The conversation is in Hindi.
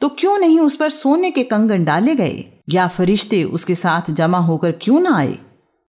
तो क्यों नहीं उस पर सोने के कंगन डाले गए? या फरिश्ते उसके साथ जमा होकर क्यों ना आए?